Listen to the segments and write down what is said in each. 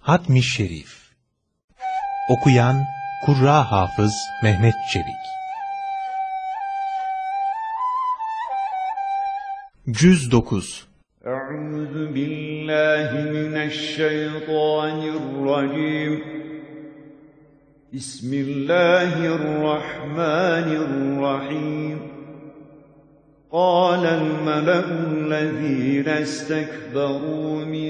Hatmi Şerif Okuyan Kurra Hafız Mehmet Çelik Cüz 9 Euzu billahi mineşşeytanirracim Bismillahirrahmanirrahim قال الملأ الذين استكبروا من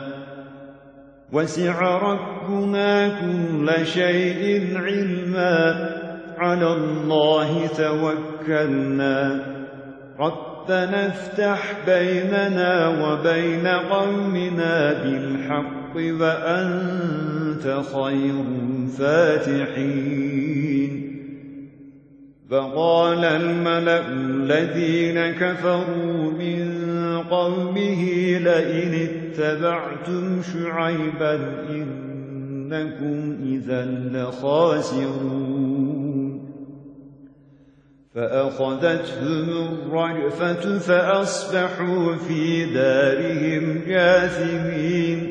وسع ربنا كل شيء علما. على الله توكلنا. ربنا افتح بيننا وبين قومنا بالحق وأنت خير الفاتحين. فقال الملأ الذين كفروا من قومه لئن اتبعتم شعيبا إنكم إذا لخاسرون. فأخذتهم الرجفة فأصبحوا في دارهم جاثمين.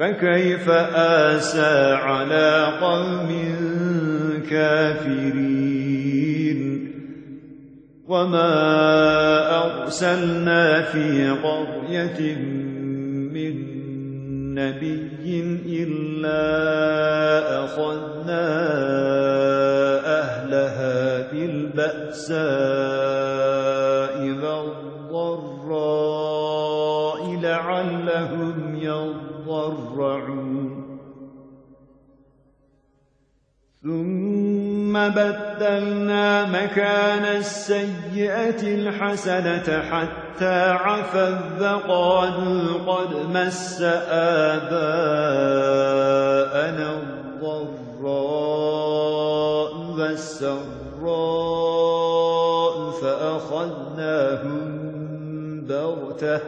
فكيف آسى على قوم كافرين؟ وما أرسلنا في قرية من نبي إلا أخذنا أهلها بالبأساء. ثم بدلنا مكان السيئة الحسنة حتى عفا فقالوا قد مس آباءنا الضراء والسراء فأخذناهم بغتة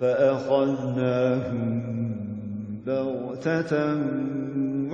فأخذناهم بغتة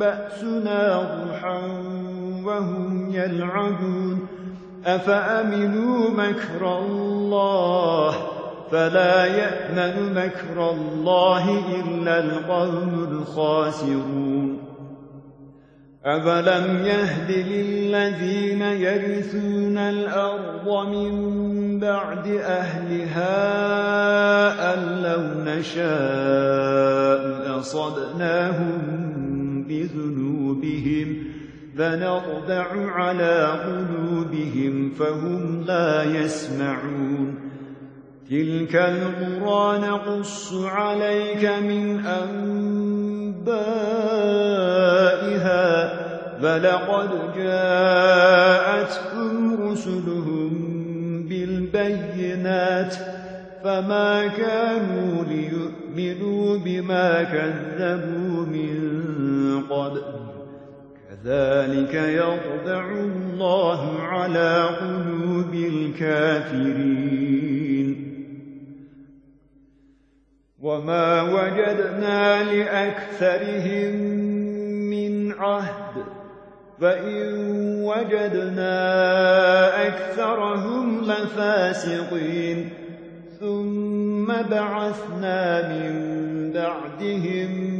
بأسنا ضحى وهم يلعبون. أفأمنوا مكر الله؟ فلا يأمن مكر الله إلا القوم الخاسرون. أَفَلَمْ يَهْدِ لِلَّذِينَ يَرِثُونَ الْأَرْضَ مِن بَعْدِ أَهْلِهَا أَن لَّوْ نَشَاءُ أَصَبْنَاهُم بِذُنُوبِهِمْ فَنَطْبَعُ عَلَىٰ قُلُوبِهِمْ فَهُمْ لَا يَسْمَعُونَ. تِلْكَ الْقُرَىٰ نَقُصُّ عَلَيْكَ مِنْ أَنبَائِهَا فَلَقَدْ جَاءَتْهُمْ رُسُلُهُم بِالْبَيِّنَاتِ فَمَا كَانُوا لِيُؤْمِنُوا بِمَا كَذَّبُوا مِن قَبْلُ كَذَٰلِكَ يَطْبَعُ اللَّهُ عَلَىٰ قُلُوبِ الْكَافِرِينَ. وَمَا وَجَدْنَا لِأَكْثَرِهِم مِّنْ عَهْدٍ فَإِن وَجَدْنَا أَكْثَرَهُمْ لَفَاسِقِينَ. ثُمَّ بَعَثْنَا مِن بَعْدِهِم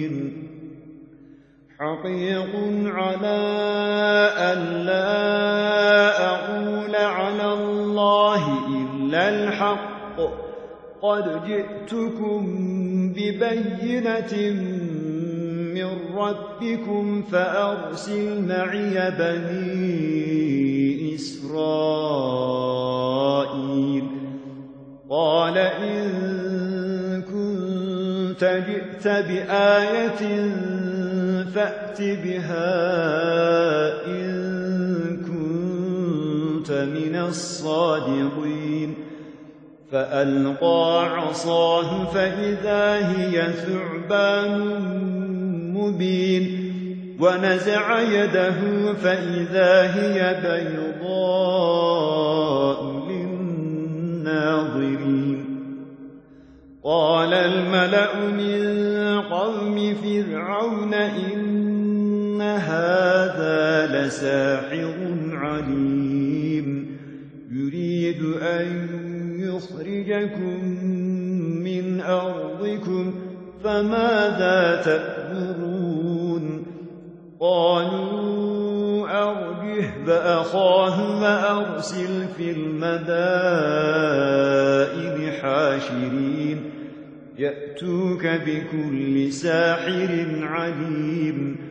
حقيق على أن لا أقول على الله إلا الحق قد جئتكم ببينة من ربكم فأرسل معي بني إسرائيل قال إن كنت جئت بآية فأت بها إن كنت من الصادقين. فألقى عصاه فإذا هي ثعبان مبين. ونزع يده فإذا هي بيضاء للناظرين. قال الملأ من قوم فرعون إن هذا لساحر عليم. يريد أن يخرجكم من أرضكم فماذا تأمرون؟ قالوا أرجه فأخاه وأرسل في المدائن حاشرين. يأتوك بكل ساحر عليم.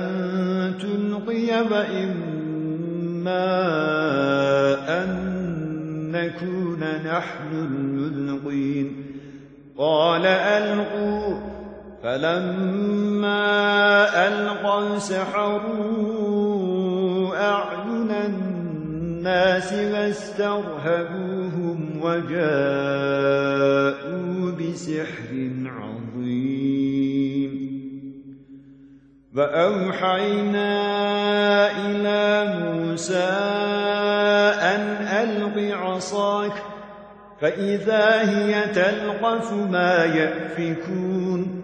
وإما أن نكون نحن المذنقين. قال ألقوا. فلما ألقوا سحروا أعين الناس واسترهبوهم وجاءوا بسحر فأوحينا إلى موسى أن ألق عصاك فإذا هي تلقف ما يأفكون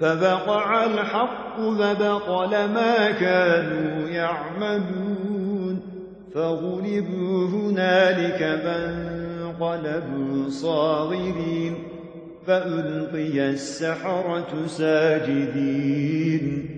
فبقع الحق وبطل ما كانوا يعملون فغلبوا هنالك فانقلبوا صاغرين فألقي السحرة ساجدين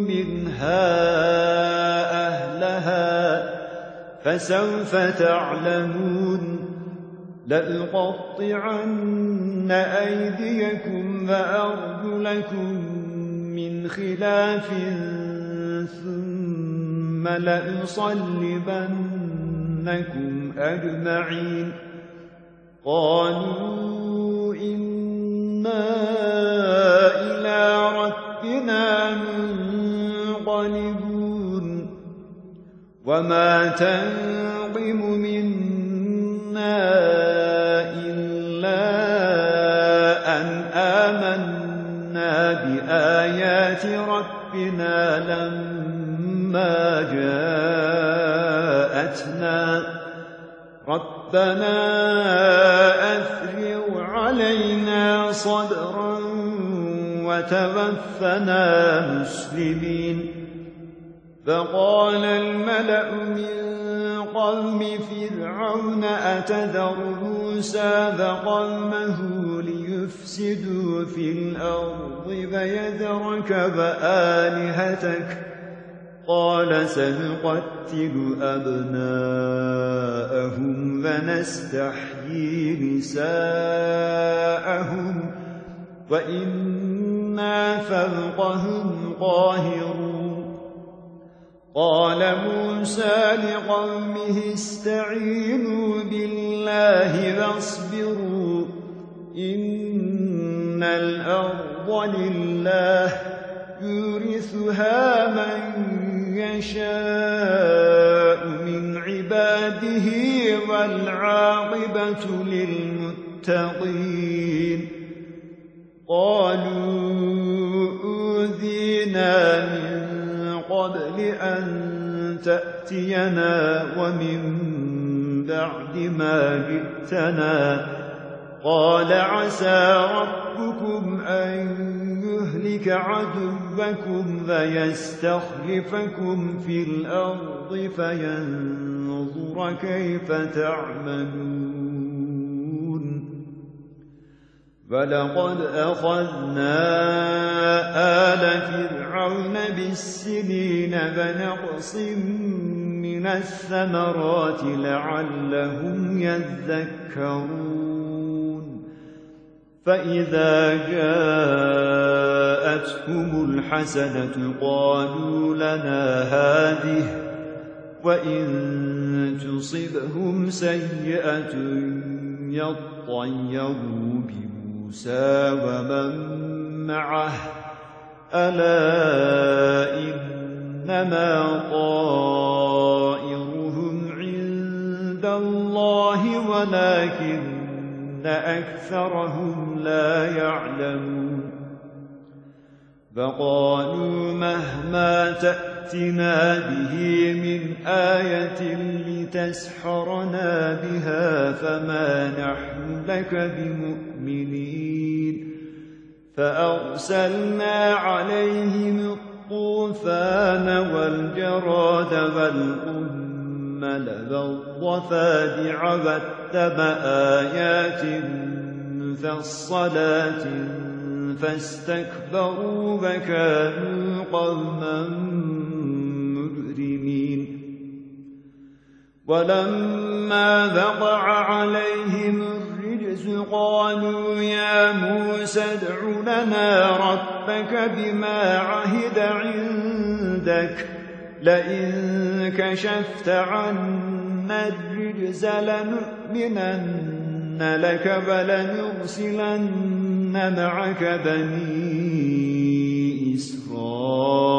منها أهلها فسوف تعلمون. لأقطعن أيديكم وأرجلكم من خلاف ثم لأصلبنكم أجمعين. قالوا إنا إلى ربنا منقلبون وما تنقم منا إلا أن آمنا بآيات ربنا لما جاءتنا. ربنا أفرغ علينا صبرا وتوفنا مسلمين. فقال الملأ من قوم فرعون أتذر موسى فقومه ليفسدوا في الأرض فيذرك وآلهتك؟ قال سنقتل أبناءهم ونستحيي نساءهم وإنا فوقهم قاهرون. قال موسى لقومه استعينوا بالله واصبروا إن الأرض لله يورثها من يشاء من عباده والعاقبة للمتقين. قالوا أوذينا من قبل أن تأتينا ومن بعد ما جئتنا. قال عسى ربكم أن يهلك عدوكم فيستخلفكم في الأرض فينظر كيف تعملون. فلقد أخذنا آل فرعون بالسنين فنقص من الثمرات لعلهم يذكرون فإذا جاءتهم الحسنة قالوا لنا هذه وإن تصبهم سيئة يطيروا بموسى ومن معه ألا إنما طائرهم عند الله ولكن أكثرهم لا يعلمون. فقالوا مهما تأتنا به من آية لتسحرنا بها فما نحن لك بمؤمنين. فأرسلنا عليهم الطوفان والجراد والقمل والضفادع والدم آيات مفصلات فاستكبروا وكانوا قوما مجرمين. ولما وقع عليهم الرجز قالوا يا موسى ادع لنا ربك بما عهد عندك لئن كشفت عنا الرجز لنؤمنن لك ولنرسلن معك بني إسرائيل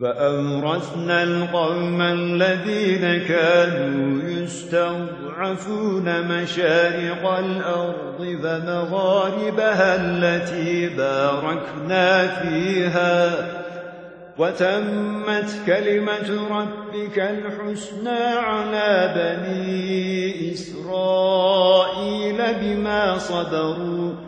فأورثنا القوم الذين كانوا يستضعفون مشارق الأرض فمغاربها التي باركنا فيها. وتمت كلمة ربك الحسنى على بني إسرائيل بما صبروا.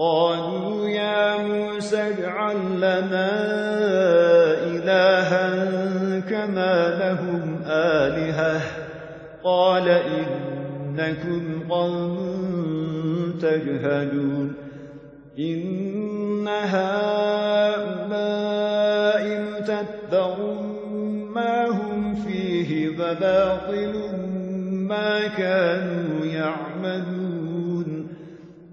قالوا يا موسى اجعل لنا إلها كما لهم آلهة. قال إنكم قوم تجهلون. إن هؤلاء متبر ما هم فيه وباطل ما كانوا يعملون.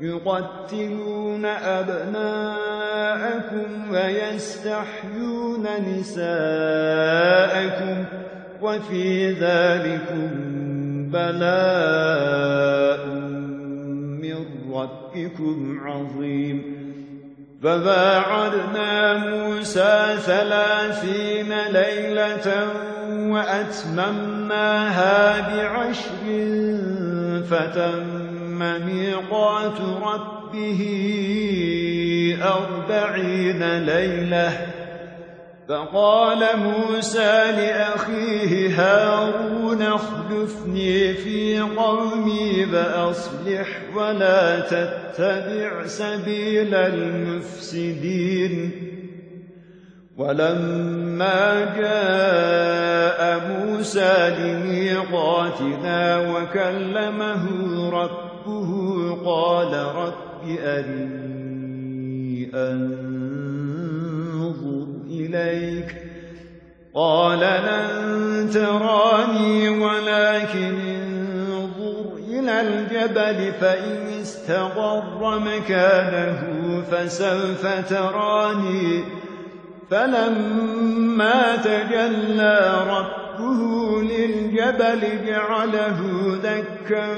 يقتلون أبناءكم ويستحيون نساءكم وفي ذلكم بلاء من ربكم عظيم. فباعدنا موسى ثلاثين ليلة وأتممناها بعشر فتم ميقات ربه أربعين ليلة. فقال موسى لأخيه هارون اخلفني في قومي فأصلح ولا تتبع سبيل المفسدين. ولما جاء موسى لميقاتنا وكلمه ربه ربه قال رب أرني أنظر إليك. قال لن تراني ولكن انظر إلى الجبل فإن استقر مكانه فسوف تراني. فلما تجلى ربه للجبل جعله دكا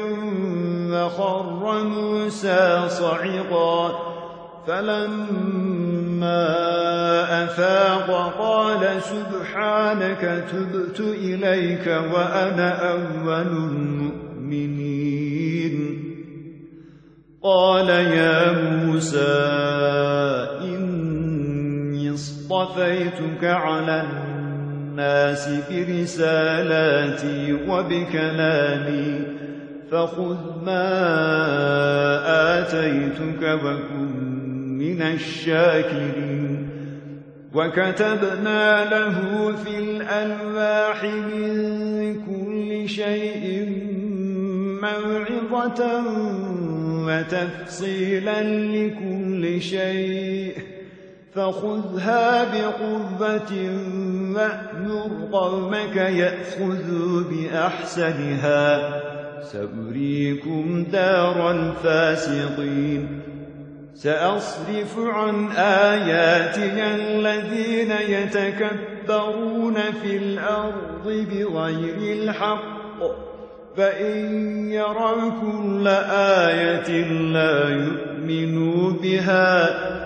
فخر موسى صعقا فلما أفاق قال سبحانك تبت إليك وأنا أول المؤمنين. قال يا موسى إني اصطفيتك على الناس برسالاتي وبكلامي فخذ ما آتيتك وكن من الشاكرين. وكتبنا له في الألواح من كل شيء موعظة وتفصيلا لكل شيء. فخذها بقوة وأمر قومك يأخذوا بأحسنها. سأريكم دار الفاسقين. سأصرف عن آياتي الذين يتكبرون في الأرض بغير الحق. فإن يروا كل آية لا يؤمنوا بها.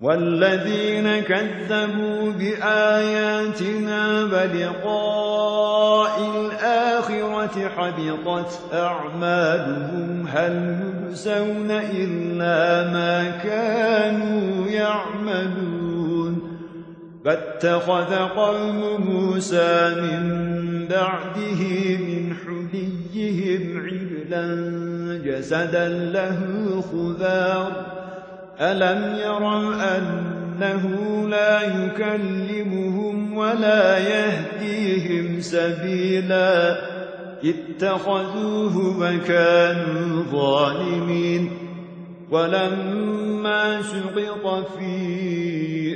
والذين كذبوا بآياتنا بلقاء الآخرة حبطت أعمالهم هل يجزون إلا ما كانوا يعملون فاتخذ قوم موسى من بعده من حليهم عجلا جسدا له خذار ألم يروا أنه لا يكلمهم ولا يهديهم سبيلا اتخذوه وكانوا ظالمين ولما سقط في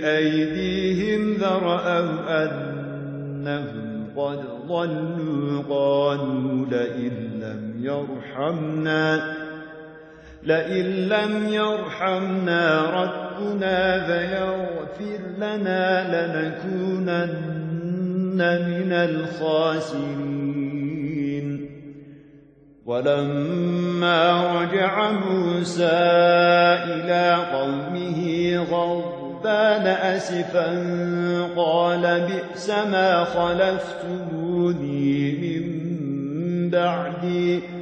أيديهم ذرأوا أنهم قد ضلوا قالوا لئن لم يرحمنا لئن لم يرحمنا ربنا فيغفر لنا لنكونن من الخاسرين. ولما رجع موسى إلى قومه غضبان أسفا قال بئس ما خلفتموني من بعدي.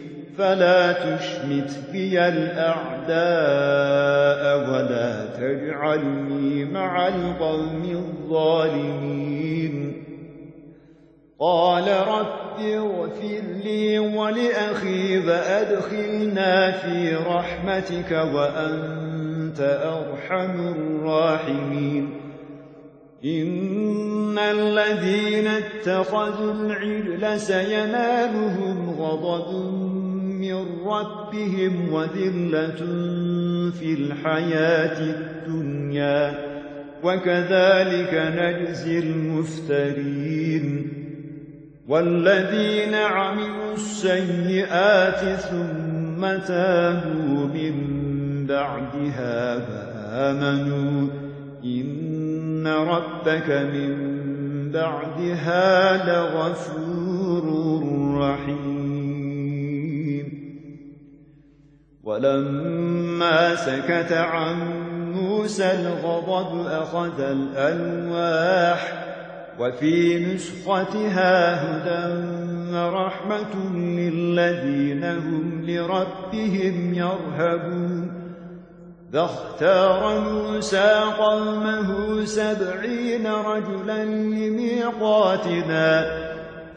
فلا تشمت بي الأعداء ولا تجعلني مع القوم الظالمين. قال رب اغفر لي ولأخي فأدخلنا في رحمتك وأنت أرحم الراحمين. إن الذين اتخذوا العجل سينالهم غضب من ربهم وذلة في الحياة الدنيا وكذلك نجزي المفترين. والذين عملوا السيئات ثم تابوا من بعدها فآمنوا. إن ربك من بعدها لغفور رحيم. ولما سكت عن موسى الغضب أخذ الألواح وفي نسختها هدى ورحمة للذين هم لربهم يرهبون فاختار موسى قومه سبعين رجلا لميقاتنا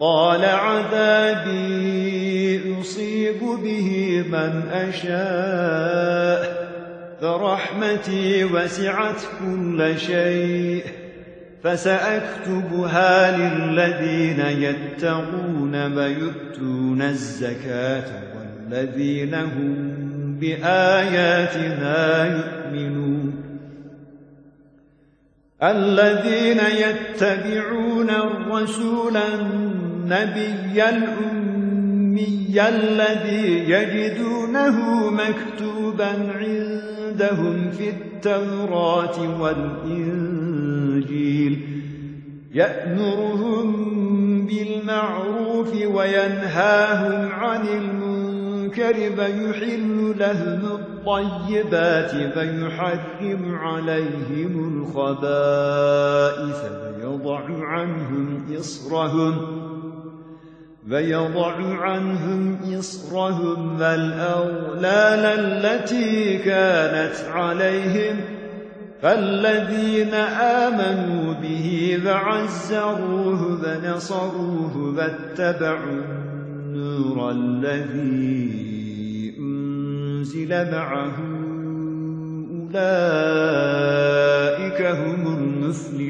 قال عذابي أصيب به من أشاء فرحمتي وسعت كل شيء فسأكتبها للذين يتقون ويؤتون الزكاة والذين هم بآياتنا يؤمنون. الذين يتبعون الرسول النبي الأمي الذي يجدونه مكتوبا عندهم في التوراة والإنجيل. يأمرهم بالمعروف وينهاهم عن المنكر فيحل لهم الطيبات فيحرم عليهم الخبائث فيضع عنهم إصرهم. فيضع عنهم إصرهم والأغلال التي كانت عليهم فالذين آمنوا به فعزروه فنصروه فاتبعوا النور الذي أنزل معه أولئك هم المفلحون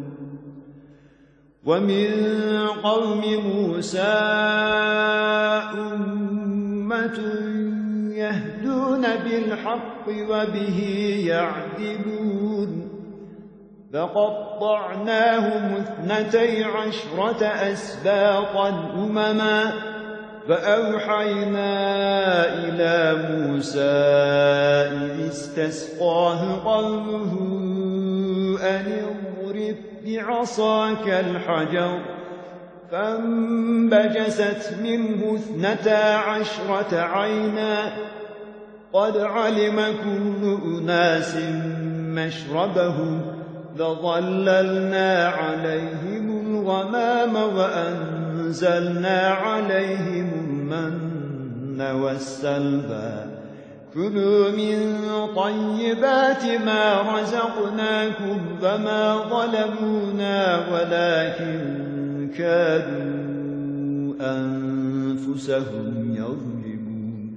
ومن قوم موسى أمة يهدون بالحق وبه يعدلون. فقطعناهم اثنتي عشرة أسباطا أمما فأوحينا إلى موسى إذ استسقاه قومه أن اضرب بعصاك الحجر فانبجست منه اثنتا عشرة عينا قد علم كل أناس مشربهم فظللنا عليهم الغمام وأنزلنا عليهم المن والسلبى كلوا من طيبات ما رزقناكم فما ظلمونا ولكن كانوا أنفسهم يظلمون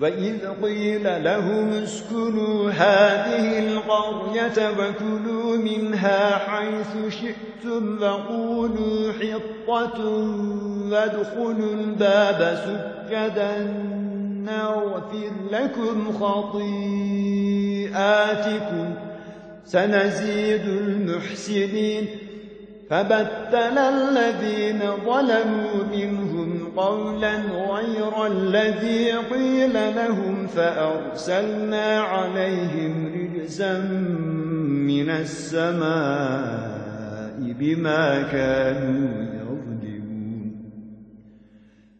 وإذ قيل لهم اسكنوا هذه القرية وكلوا منها حيث شئتم وقولوا حطة وادخلوا الباب سكدا نغفر لكم خطيئاتكم سنزيد المحسنين. فبدل الذين ظلموا منهم قولا غير الذي قيل لهم فأرسلنا عليهم رجزا من السماء بما كانوا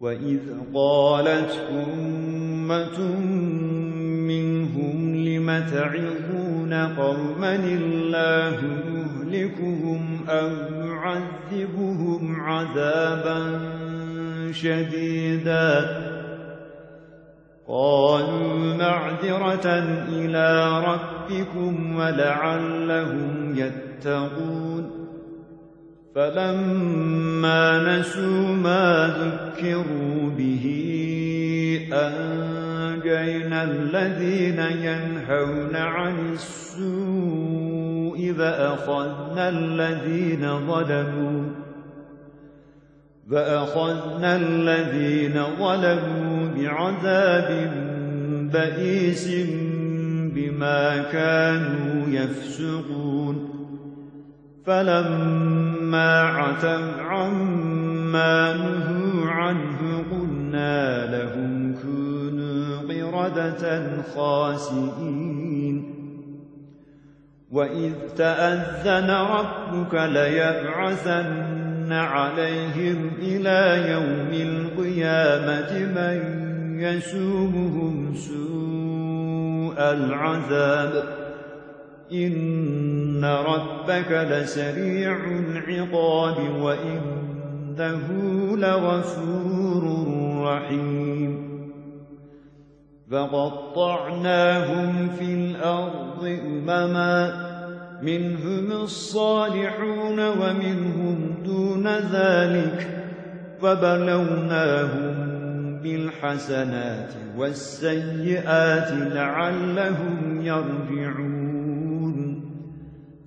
وإذ قالت أمة منهم لم تعظون قوما الله مهلكهم أو يعذبهم عذابا شديدا قالوا معذرة إلى ربكم ولعلهم يتقون فلما نسوا ما ذكروا به أنجينا الذين ينهون عن السوء فأخذنا الذين ظلموا فأخذنا الذين ظلموا بعذاب بئيس بما كانوا يفسقون فلما عتوا عما نهوا عنه قلنا لهم كونوا قردة خاسئين. وإذ تأذن ربك ليبعثن عليهم إلى يوم القيامة من يسومهم سوء العذاب. إن ربك لسريع العقاب وإنه لغفور رحيم فقطعناهم في الأرض أمما منهم الصالحون ومنهم دون ذلك وبلوناهم بالحسنات والسيئات لعلهم يرجعون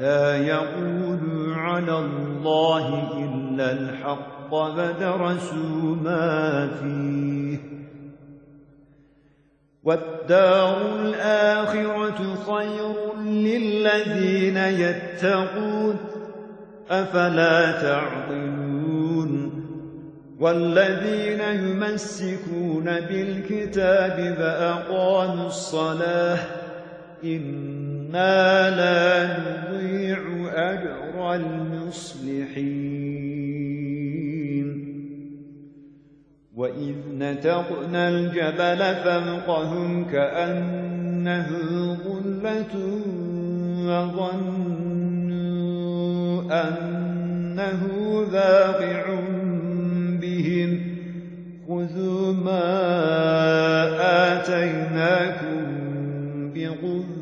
لا يقولوا على الله إلا الحق فدرسوا ما فيه. والدار الآخرة خير للذين يتقون أفلا تعقلون؟ والذين يمسكون بالكتاب فأقاموا الصلاة إنا لا نضيع أجر المصلحين وإذ نتقنا الجبل فوقهم كأنه ظلة وظنوا أنه ذاقع بهم خذوا ما آتيناكم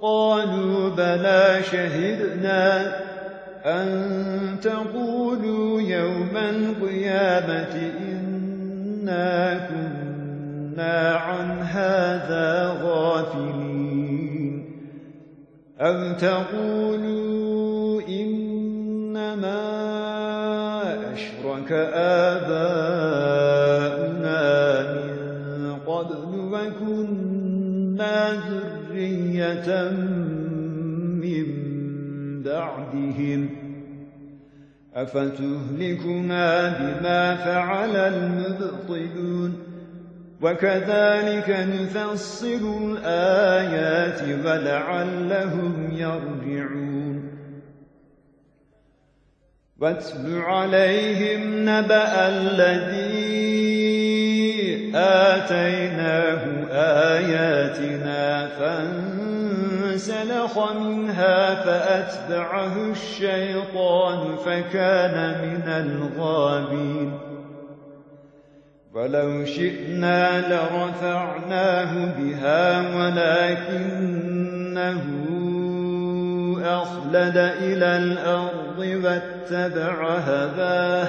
قالوا بلى شهدنا أن تقولوا يوم القيامة إنا كنا عن هذا غافلين. أو تقولوا إنما أشرك آباؤنا من قبل وكنا ذرية من بعدهم أفتهلكنا بما فعل المبطلون وكذلك نفصل الآيات ولعلهم يرجعون واتل عليهم نبأ الذي آتيناه آياتنا فانسلخ منها فأتبعه الشيطان فكان من الغابين. ولو شئنا لرفعناه بها ولكنه أخلد إلى الأرض واتبع هباه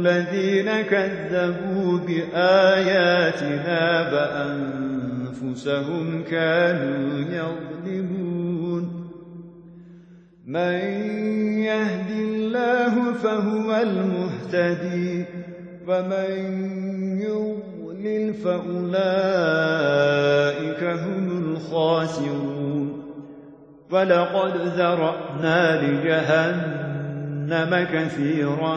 الذين كذبوا بآياتنا فأنفسهم كانوا يظلمون. من يهد الله فهو المهتدي ومن يضلل فأولئك هم الخاسرون. ولقد ذرأنا لجهنم كثيرا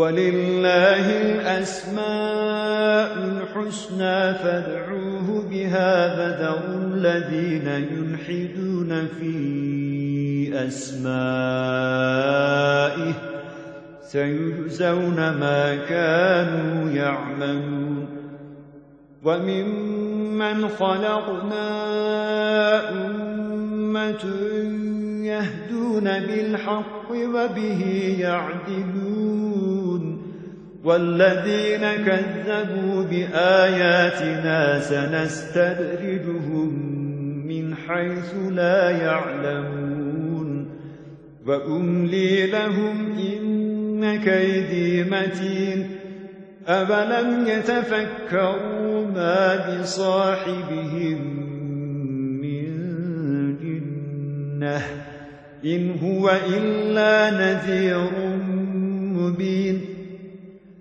ولله الأسماء الحسنى فادعوه بها فذروا الذين يلحدون في أسمائه سيجزون ما كانوا يعملون وممن خلقنا أمة يهدون بالحق وبه يعدلون والذين كذبوا بآياتنا سنستدرجهم من حيث لا يعلمون. وأملي لهم إن كيدي متين. أفلم يتفكروا ما بصاحبهم من جنة إن هو إلا نذير مبين.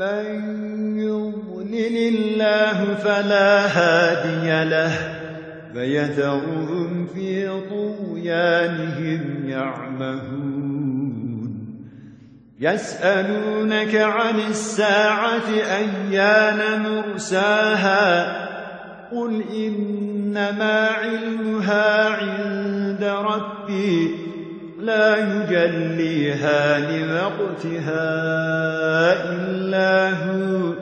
من يضلل الله فلا هادي له فيذرهم في طغيانهم يعمهون. يسألونك عن الساعة أيان مرساها؟ قل إنما علمها عند ربي. لا يجليها لوقتها إلا هو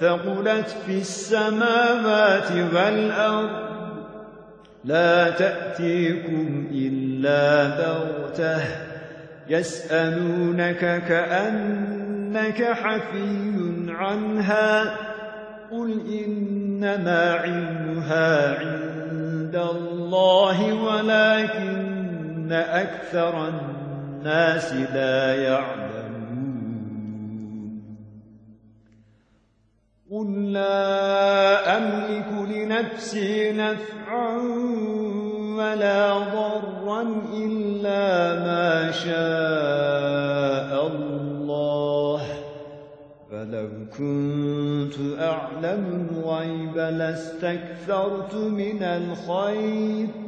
ثقلت في السماوات والأرض. لا تأتيكم إلا بغتة يسألونك كأنك حفي عنها. قل إنما علمها عند الله ولكن أكثر الناس لا يعلمون. قل لا أملك لنفسي نفعا ولا ضرا إلا ما شاء الله فلو كنت أعلم الغيب لاستكثرت من الخير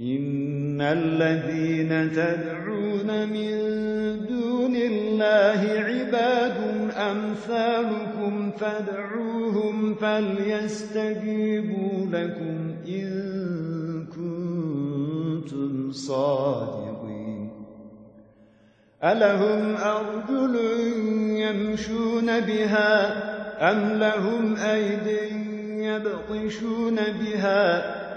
إن الذين تدعون من دون الله عباد أمثالكم فادعوهم فليستجيبوا لكم إن كنتم صادقين ألهم أرجل يمشون بها أم لهم أيد يبطشون بها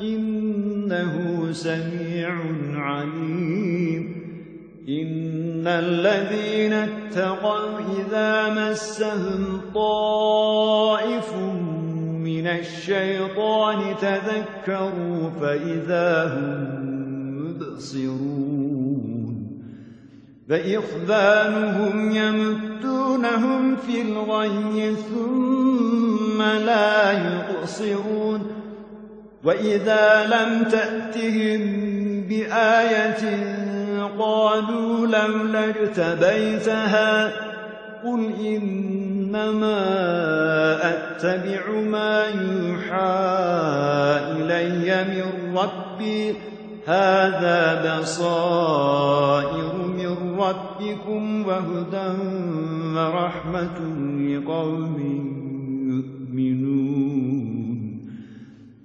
إنه سميع عليم. إن الذين اتقوا إذا مسهم طائف من الشيطان تذكروا فإذا هم مبصرون. فإخذانهم يمدونهم في الغي ثم لا يقصرون. وإذا لم تأتهم بآية قالوا لولا اجتبيتها قل إنما أتبع ما يوحى إلي من ربي هذا بصائر من ربكم وهدى ورحمة لقوم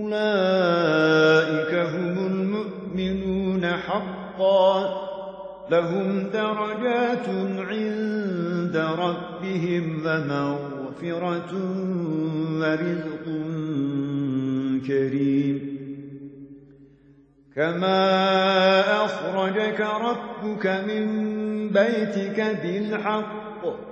أولئك هم المؤمنون حقا لهم درجات عند ربهم ومغفرة ورزق كريم كما أخرجك ربك من بيتك بالحق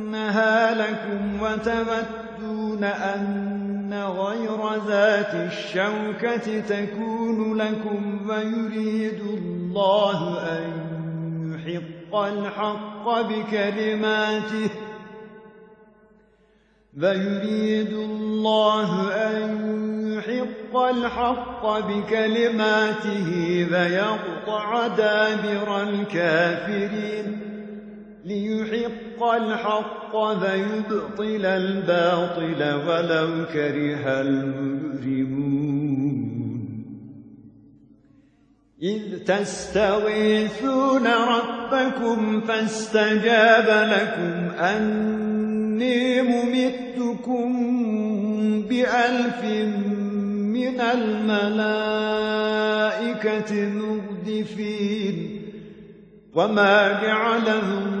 أنها لكم وتمتون أن غير ذات الشوكة تكون لكم ويريد الله أن يحق الحق بكلماته ويريد الله أن يحق الحق بكلماته ويقطع دابر الكافرين ليحق الحق ويبطل الباطل ولو كره المجرمون. إذ تستغيثون ربكم فاستجاب لكم أني ممتكم بألف من الملائكة مردفين. وما جعله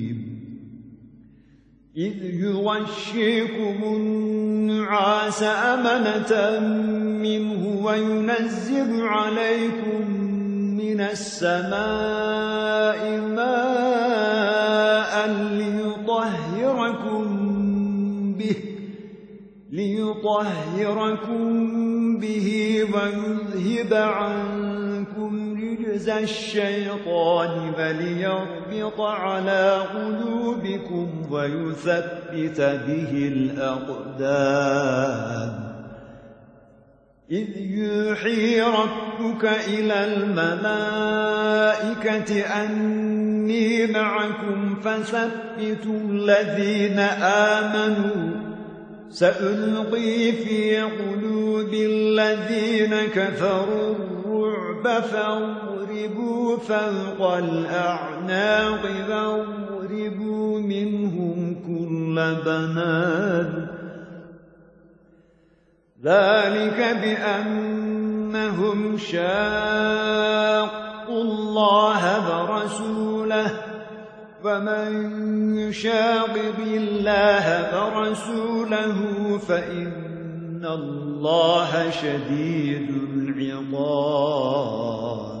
إذ يغشيكم النعاس أمنة منه وينزل عليكم من السماء ماء ليطهركم به ليطهركم به ويذهب عنكم رجز الشيطان وليربط على قلوبكم ويثبت به الأقدام. إذ يوحي ربك إلى الملائكة أني معكم فثبتوا الذين آمنوا. سألقي في قلوب الذين كفروا الرعب فاضربوا فوق الأعناق واضربوا منهم كل بنان ذلك بأنهم شاقوا الله ورسوله. فمن يشاقب الله فرسوله فإن الله شديد العقاب.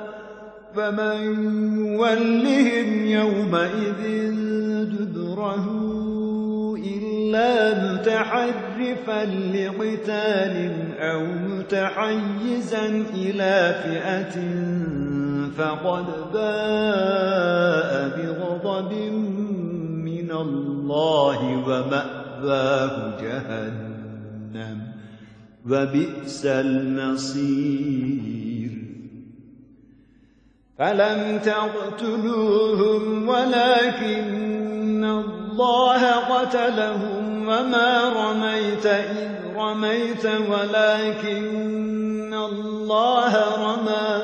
فمن يولهم يومئذ دبره إلا متحرفا لقتال أو متحيزا إلى فئة فقد باء بغضب من الله ومأواه جهنم وبئس المصير. فلم تقتلوهم ولكن الله قتلهم وما رميت إذ رميت ولكن الله رمى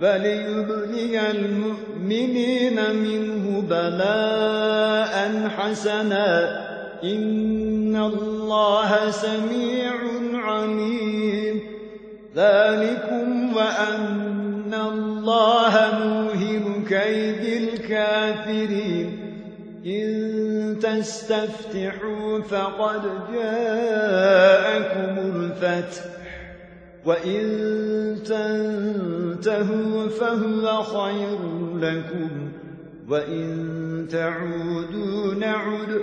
فليبلي المؤمنين منه بلاء حسنا إن الله سميع عليم ذلكم وأن وأن الله موهن كيد الكافرين. إن تستفتحوا فقد جاءكم الفتح وإن تنتهوا فهو خير لكم وإن تعودوا نعد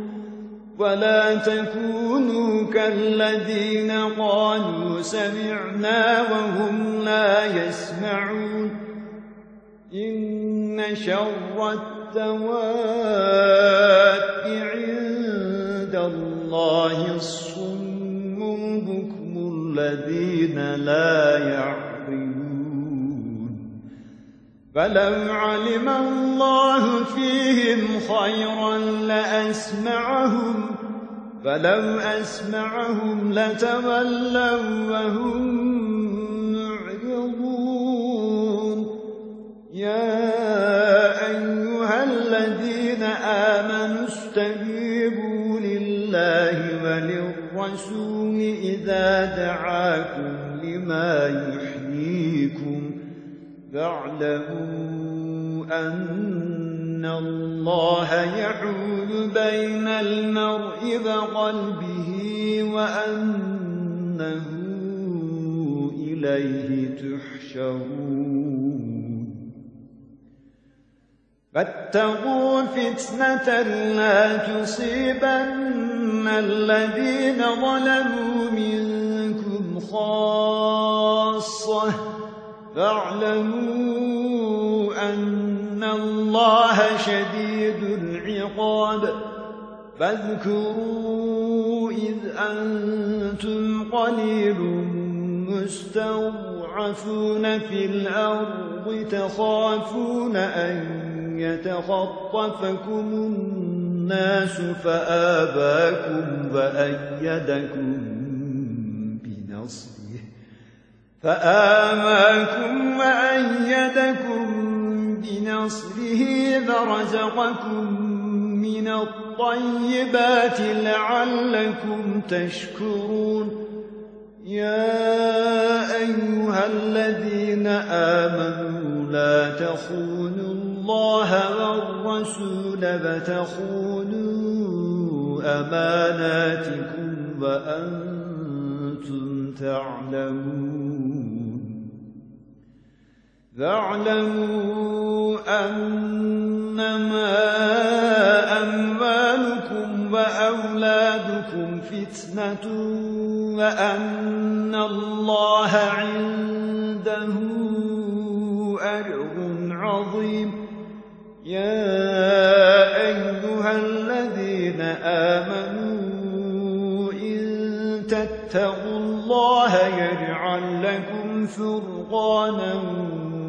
ولا تكونوا كالذين قالوا سمعنا وهم لا يسمعون. إن شر الدواب عند الله الصم البكم الذين لا يعقلون فلو علم الله فيهم خيرا لأسمعهم فلو أسمعهم لتولوا وهم معرضون يا أيها الذين آمنوا استجيبوا لله وللرسول إذا دعاكم لما يحييكم فاعلموا أن الله يحول بين المرء وقلبه وأنه إليه تحشرون. فاتقوا فتنة لا تصيبن الذين ظلموا منكم خاصة. فاعلموا أن الله شديد العقاب. فاذكروا إذ أنتم قليل مستضعفون في الأرض تخافون أن يتخطفكم الناس فآباكم وأيدكم فآماكم وأيدكم بنصره فرزقكم من الطيبات لعلكم تشكرون. يا أيها الذين آمنوا لا تخونوا الله والرسول فتخونوا أماناتكم وأنتم تعلمون. فاعلموا أنما أموالكم وأولادكم فتنة وأن الله عنده يجعل لكم فرقانا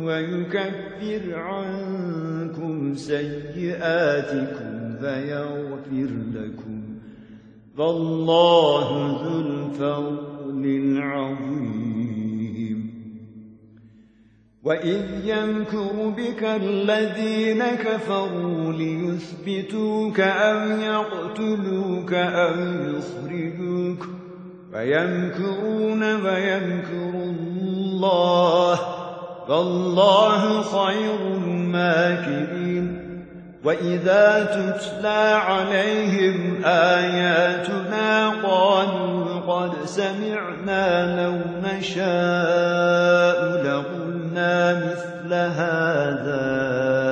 ويكفر عنكم سيئاتكم فيغفر لكم. فالله ذو الفضل العظيم. وإذ يمكر بك الذين كفروا ليثبتوك أو يقتلوك أو يخرجوك ويمكرون ويمكر الله. فالله خير الماكرين. وإذا تتلى عليهم آياتنا قالوا قد سمعنا لو نشاء لقلنا مثل هذا.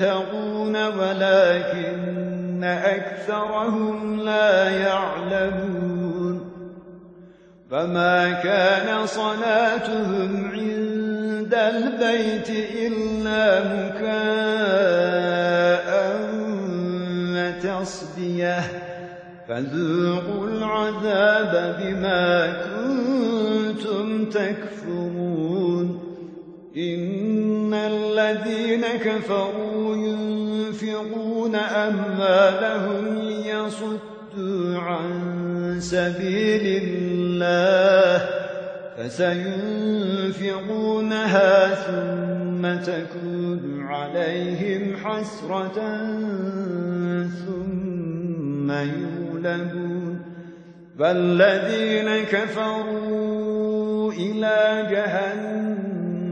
المتقون ولكن أكثرهم لا يعلمون فما كان صلاتهم عند البيت إلا مكاء وتصدية فذوقوا العذاب بما كنتم تكفرون إن الذين كفروا ينفقون أموالهم ليصدوا عن سبيل الله فسينفقونها ثم تكون عليهم حسرة ثم يغلبون فالذين كفروا إلى جهنم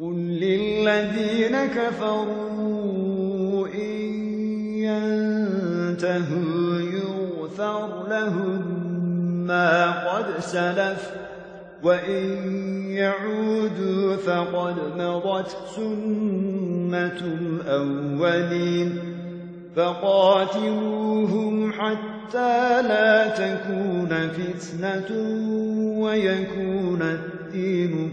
قل للذين كفروا إن ينتهوا يغفر لهم ما قد سلف وإن يعودوا فقد مضت سنة الأولين فقاتلوهم حتى لا تكون فتنة ويكون الدين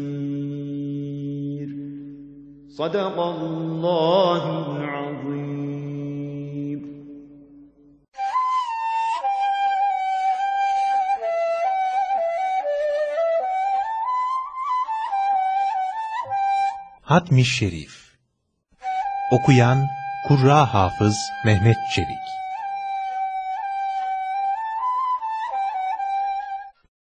صدق الله العظيم Hatmi Şerif Okuyan Kurra Hafız Mehmet Çelik